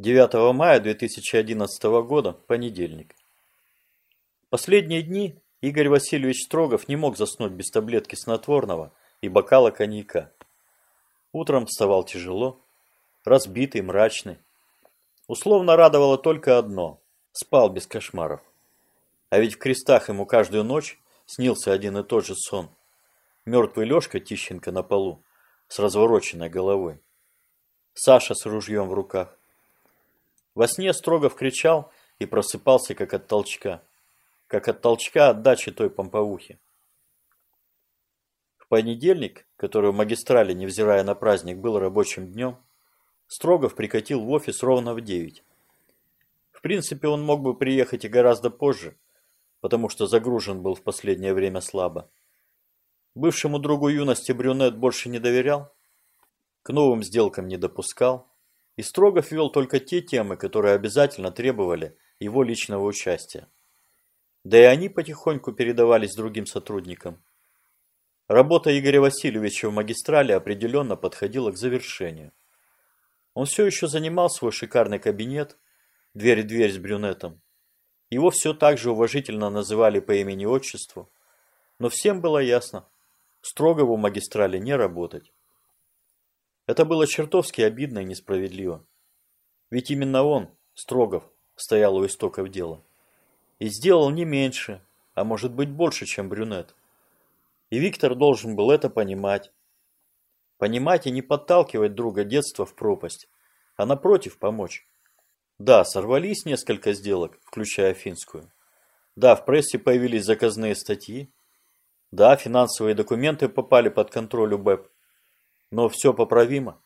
9 мая 2011 года, понедельник. Последние дни Игорь Васильевич Строгов не мог заснуть без таблетки снотворного и бокала коньяка. Утром вставал тяжело, разбитый, мрачный. Условно радовало только одно – спал без кошмаров. А ведь в крестах ему каждую ночь снился один и тот же сон. Мертвый Лешка Тищенко на полу с развороченной головой. Саша с ружьем в руках. Во сне Строгов кричал и просыпался, как от толчка. Как от толчка отдачи той помповухи. В понедельник, который в магистрале, невзирая на праздник, был рабочим днем, Строгов прикатил в офис ровно в девять. В принципе, он мог бы приехать и гораздо позже, потому что загружен был в последнее время слабо. Бывшему другу юности брюнет больше не доверял, к новым сделкам не допускал, и Строгов вел только те темы, которые обязательно требовали его личного участия. Да и они потихоньку передавались другим сотрудникам. Работа Игоря Васильевича в магистрале определенно подходила к завершению. Он все еще занимал свой шикарный кабинет, дверь в дверь с брюнетом. Его все так же уважительно называли по имени-отчеству, но всем было ясно, Строгову в магистрале не работать. Это было чертовски обидно и несправедливо. Ведь именно он, Строгов, стоял у истоков дела. И сделал не меньше, а может быть больше, чем брюнет. И Виктор должен был это понимать. Понимать и не подталкивать друга детства в пропасть, а напротив помочь. Да, сорвались несколько сделок, включая финскую. Да, в прессе появились заказные статьи. Да, финансовые документы попали под контроль УБЭП. Но все поправимо.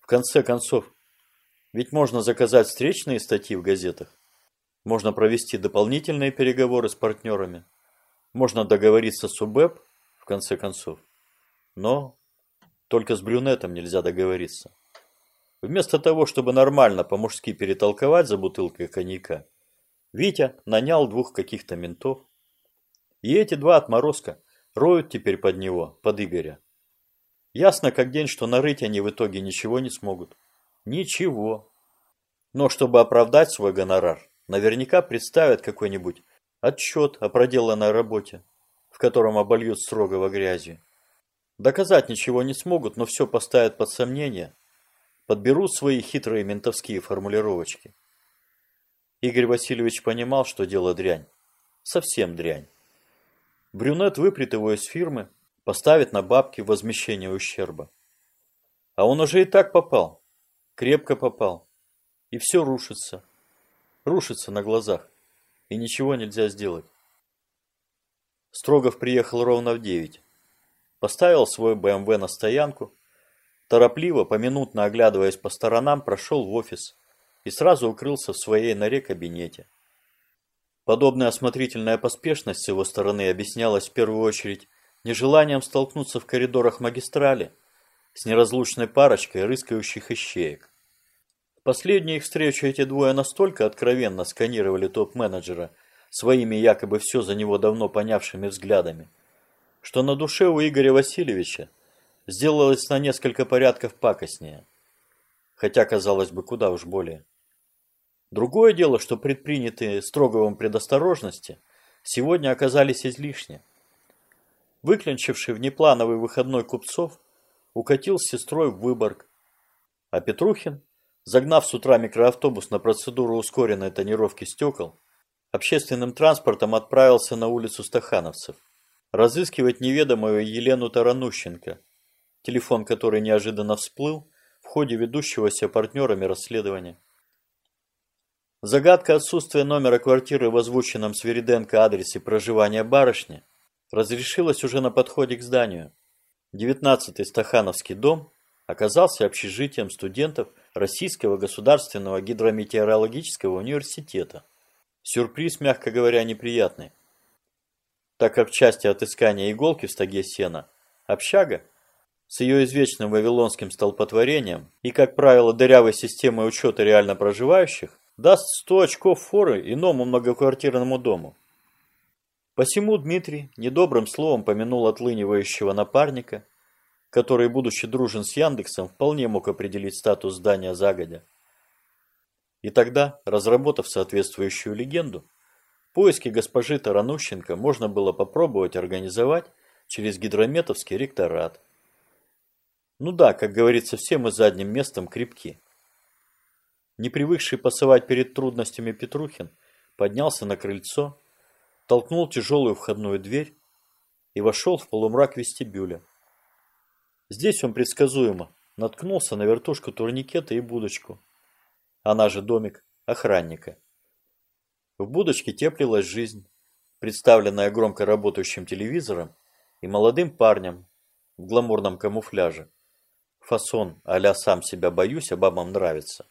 В конце концов, ведь можно заказать встречные статьи в газетах. Можно провести дополнительные переговоры с партнерами. Можно договориться с УБЭП, в конце концов. Но только с брюнетом нельзя договориться. Вместо того, чтобы нормально по-мужски перетолковать за бутылкой коньяка, Витя нанял двух каких-то ментов. И эти два отморозка роют теперь под него, под Игоря. Ясно как день, что нарыть они в итоге ничего не смогут. Ничего. Но чтобы оправдать свой гонорар, наверняка представят какой-нибудь отчет о проделанной работе, в котором обольют строгого грязью. Доказать ничего не смогут, но все поставят под сомнение, подберут свои хитрые ментовские формулировочки. Игорь Васильевич понимал, что дело дрянь. Совсем дрянь. Брюнет выпрет его из фирмы, поставит на бабки возмещение ущерба. А он уже и так попал, крепко попал, и все рушится, рушится на глазах, и ничего нельзя сделать. Строгов приехал ровно в девять, поставил свой БМВ на стоянку, торопливо, поминутно оглядываясь по сторонам, прошел в офис и сразу укрылся в своей норе кабинете. Подобная осмотрительная поспешность с его стороны объяснялась в первую очередь нежеланием столкнуться в коридорах магистрали с неразлучной парочкой рыскающих ищеек. В последнюю их встречу эти двое настолько откровенно сканировали топ-менеджера своими якобы все за него давно понявшими взглядами, что на душе у Игоря Васильевича сделалось на несколько порядков пакостнее. Хотя, казалось бы, куда уж более. Другое дело, что предпринятые Строговым предосторожности сегодня оказались излишне. Выклинчивший внеплановый выходной купцов, укатил с сестрой в Выборг. А Петрухин, загнав с утра микроавтобус на процедуру ускоренной тонировки стекол, общественным транспортом отправился на улицу Стахановцев. Разыскивать неведомую Елену Таранущенко, телефон которой неожиданно всплыл в ходе ведущегося партнерами расследования. Загадка отсутствия номера квартиры в озвученном Свериденко адресе проживания барышни разрешилась уже на подходе к зданию. Девятнадцатый Стахановский дом оказался общежитием студентов Российского государственного гидрометеорологического университета. Сюрприз, мягко говоря, неприятный. Так как в части отыскания иголки в стоге сена общага с ее извечным вавилонским столпотворением и, как правило, дырявой системой учета реально проживающих, даст 100 очков форы иному многоквартирному дому. Посему Дмитрий недобрым словом помянул отлынивающего напарника, который, будучи дружен с Яндексом, вполне мог определить статус здания загодя. И тогда, разработав соответствующую легенду, поиски госпожи Таранущенко можно было попробовать организовать через гидрометовский ректорат. Ну да, как говорится, все мы задним местом крепки. Не привыкший пасовать перед трудностями Петрухин поднялся на крыльцо, толкнул тяжелую входную дверь и вошел в полумрак вестибюля. Здесь он предсказуемо наткнулся на вертушку турникета и будочку, она же домик охранника. В будочке теплилась жизнь, представленная громко работающим телевизором и молодым парнем в гламурном камуфляже. Фасон а «сам себя боюсь, а бабам нравится».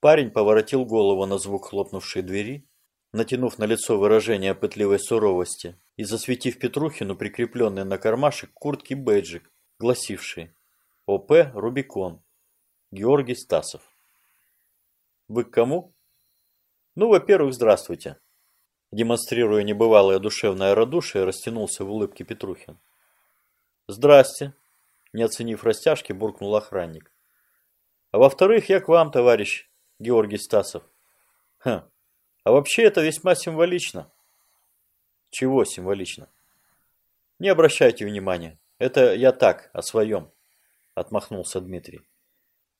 Парень поворотил голову на звук хлопнувшей двери, натянув на лицо выражение пытливой суровости и засветив Петрухину прикрепленный на кармашек куртки бейджик, гласивший «ОП Рубикон. Георгий Стасов». «Вы к кому?» «Ну, во-первых, здравствуйте». Демонстрируя небывалое душевное радушие, растянулся в улыбке Петрухин. «Здрасте», не оценив растяжки, буркнул охранник. А во-вторых, я к вам, товарищ Георгий Стасов. Хм, а вообще это весьма символично. Чего символично? Не обращайте внимания. Это я так, о своем, отмахнулся Дмитрий.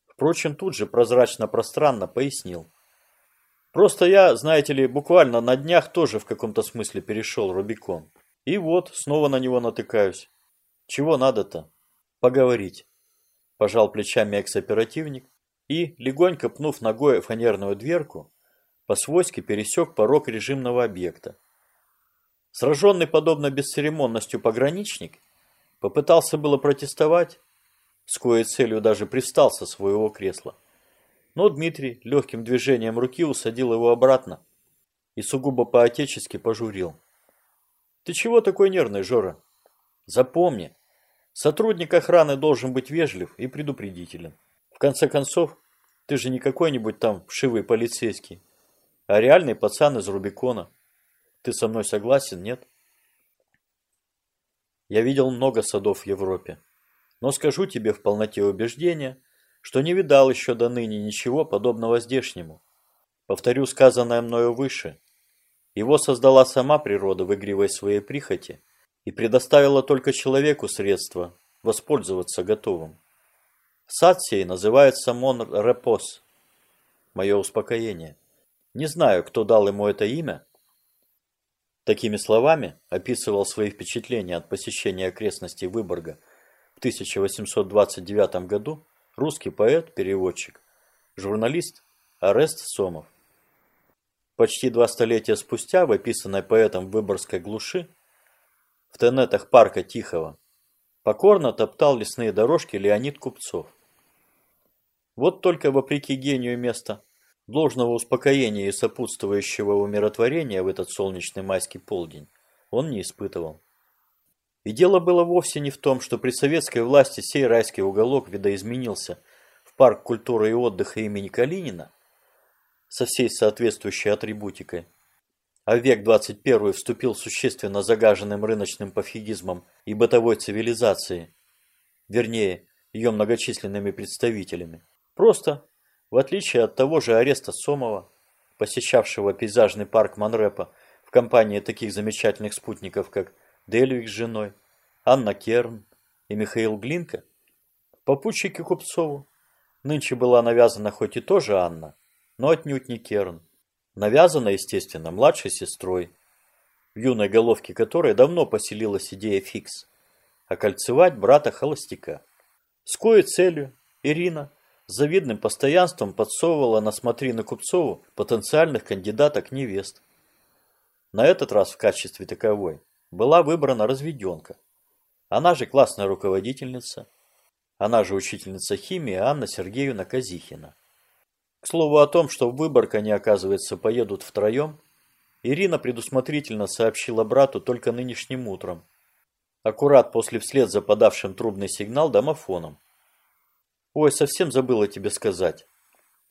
Впрочем, тут же прозрачно-пространно пояснил. Просто я, знаете ли, буквально на днях тоже в каком-то смысле перешел Рубикон. И вот, снова на него натыкаюсь. Чего надо-то? Поговорить. Пожал плечами экс-оперативник и, легонько пнув ногой фанерную дверку, по-свойски пересек порог режимного объекта. Сраженный подобно бесцеремонностью пограничник попытался было протестовать, с коей целью даже пристал со своего кресла. Но Дмитрий легким движением руки усадил его обратно и сугубо по-отечески пожурил. «Ты чего такой нервный, Жора? Запомни, Сотрудник охраны должен быть вежлив и предупредителен. В конце концов, ты же не какой-нибудь там вшивый полицейский, а реальный пацан из Рубикона. Ты со мной согласен, нет? Я видел много садов в Европе, но скажу тебе в полноте убеждения, что не видал еще до ныне ничего подобного здешнему. Повторю сказанное мною выше. Его создала сама природа в игривой своей прихоти – и предоставила только человеку средства воспользоваться готовым. Сад сей называется Мон Репос, мое успокоение. Не знаю, кто дал ему это имя. Такими словами описывал свои впечатления от посещения окрестностей Выборга в 1829 году русский поэт, переводчик, журналист Арест Сомов. Почти два столетия спустя в описанной поэтом Выборгской глуши в тенетах парка Тихого, покорно топтал лесные дорожки Леонид Купцов. Вот только вопреки гению места, должного успокоения и сопутствующего умиротворения в этот солнечный майский полдень, он не испытывал. И дело было вовсе не в том, что при советской власти сей райский уголок видоизменился в парк культуры и отдыха имени Калинина со всей соответствующей атрибутикой, а век 21 вступил существенно загаженным рыночным пофигизмом и бытовой цивилизацией, вернее, ее многочисленными представителями. Просто, в отличие от того же ареста Сомова, посещавшего пейзажный парк Монрепа в компании таких замечательных спутников, как Дельвик с женой, Анна Керн и Михаил Глинка, попутчики Купцову нынче была навязана хоть и тоже Анна, но отнюдь не Керн. Навязана, естественно, младшей сестрой, в юной головке которой давно поселилась идея фикс – окольцевать брата-холостяка. С кое целью Ирина завидным постоянством подсовывала на смотрины Купцову потенциальных кандидаток невест. На этот раз в качестве таковой была выбрана разведенка. Она же классная руководительница, она же учительница химии Анна Сергеевна Казихина. К слову о том, что в Выборг они, оказывается, поедут втроем, Ирина предусмотрительно сообщила брату только нынешним утром, аккурат после вслед за подавшим трубный сигнал домофоном. «Ой, совсем забыла тебе сказать»,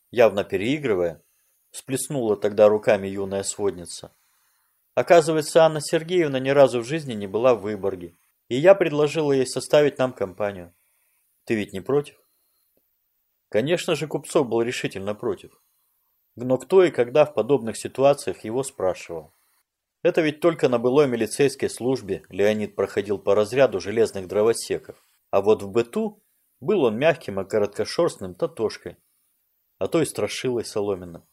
явно переигрывая, всплеснула тогда руками юная сводница. Оказывается, Анна Сергеевна ни разу в жизни не была в Выборге, и я предложила ей составить нам компанию. Ты ведь не против? Конечно же, Купцов был решительно против. Но кто и когда в подобных ситуациях его спрашивал? Это ведь только на былой милицейской службе Леонид проходил по разряду железных дровосеков. А вот в быту был он мягким и короткошерстным татошкой, а то и страшилой соломенным.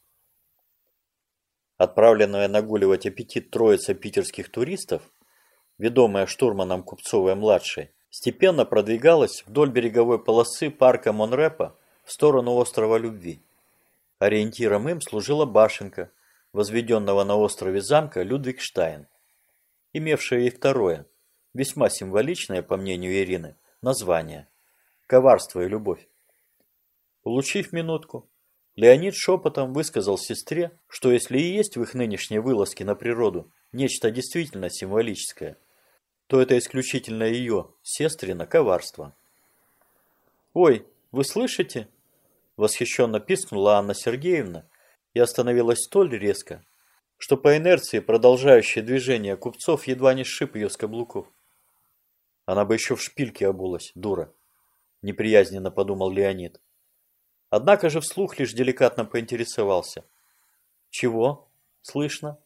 Отправленная нагуливать аппетит троица питерских туристов, ведомая штурманом Купцовой-младшей, степенно продвигалась вдоль береговой полосы парка Монрепа в сторону острова Любви. Ориентиром им служила башенка, возведенного на острове замка Людвигштайн, имевшая и второе, весьма символичное, по мнению Ирины, название – «Коварство и любовь». Получив минутку, Леонид шепотом высказал сестре, что если и есть в их нынешней вылазке на природу нечто действительно символическое, то это исключительно ее, сестрина, коварство. «Ой, вы слышите?» – восхищенно пискнула Анна Сергеевна и остановилась столь резко, что по инерции продолжающее движение купцов едва не сшиб ее с каблуков. Она бы еще в шпильке обулась, дура, неприязненно подумал Леонид. Однако же вслух лишь деликатно поинтересовался. Чего? Слышно?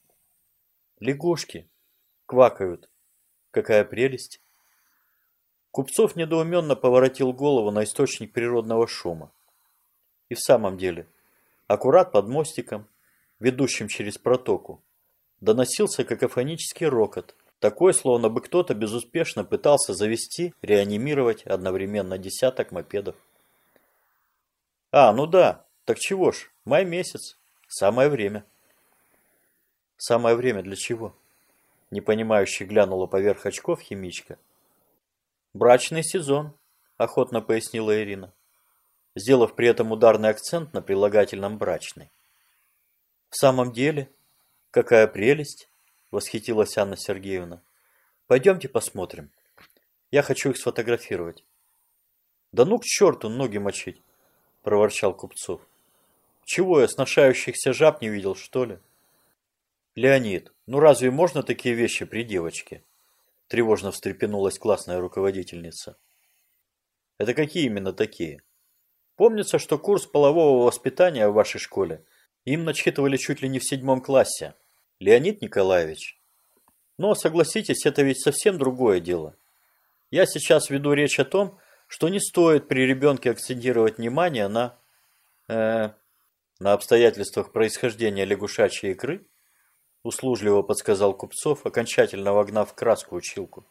Лягушки. Квакают. Какая прелесть. Купцов недоуменно поворотил голову на источник природного шума. И в самом деле, аккурат под мостиком, ведущим через протоку, доносился какофонический рокот, такой, словно бы кто-то безуспешно пытался завести, реанимировать одновременно десяток мопедов. А, ну да, так чего ж, май месяц, самое время. Самое время для чего? Непонимающе глянула поверх очков химичка. Брачный сезон, охотно пояснила Ирина сделав при этом ударный акцент на прилагательном «брачный». «В самом деле, какая прелесть!» – восхитилась Анна Сергеевна. «Пойдемте посмотрим. Я хочу их сфотографировать». «Да ну к черту ноги мочить!» – проворчал Купцов. «Чего я сношающихся жаб не видел, что ли?» «Леонид, ну разве можно такие вещи при девочке?» Тревожно встрепенулась классная руководительница. «Это какие именно такие?» Помнится, что курс полового воспитания в вашей школе им начитывали чуть ли не в седьмом классе. Леонид Николаевич. Но, согласитесь, это ведь совсем другое дело. Я сейчас веду речь о том, что не стоит при ребенке акцентировать внимание на... Э, на обстоятельствах происхождения лягушачьей икры, услужливо подсказал Купцов, окончательно вогнав краску училку.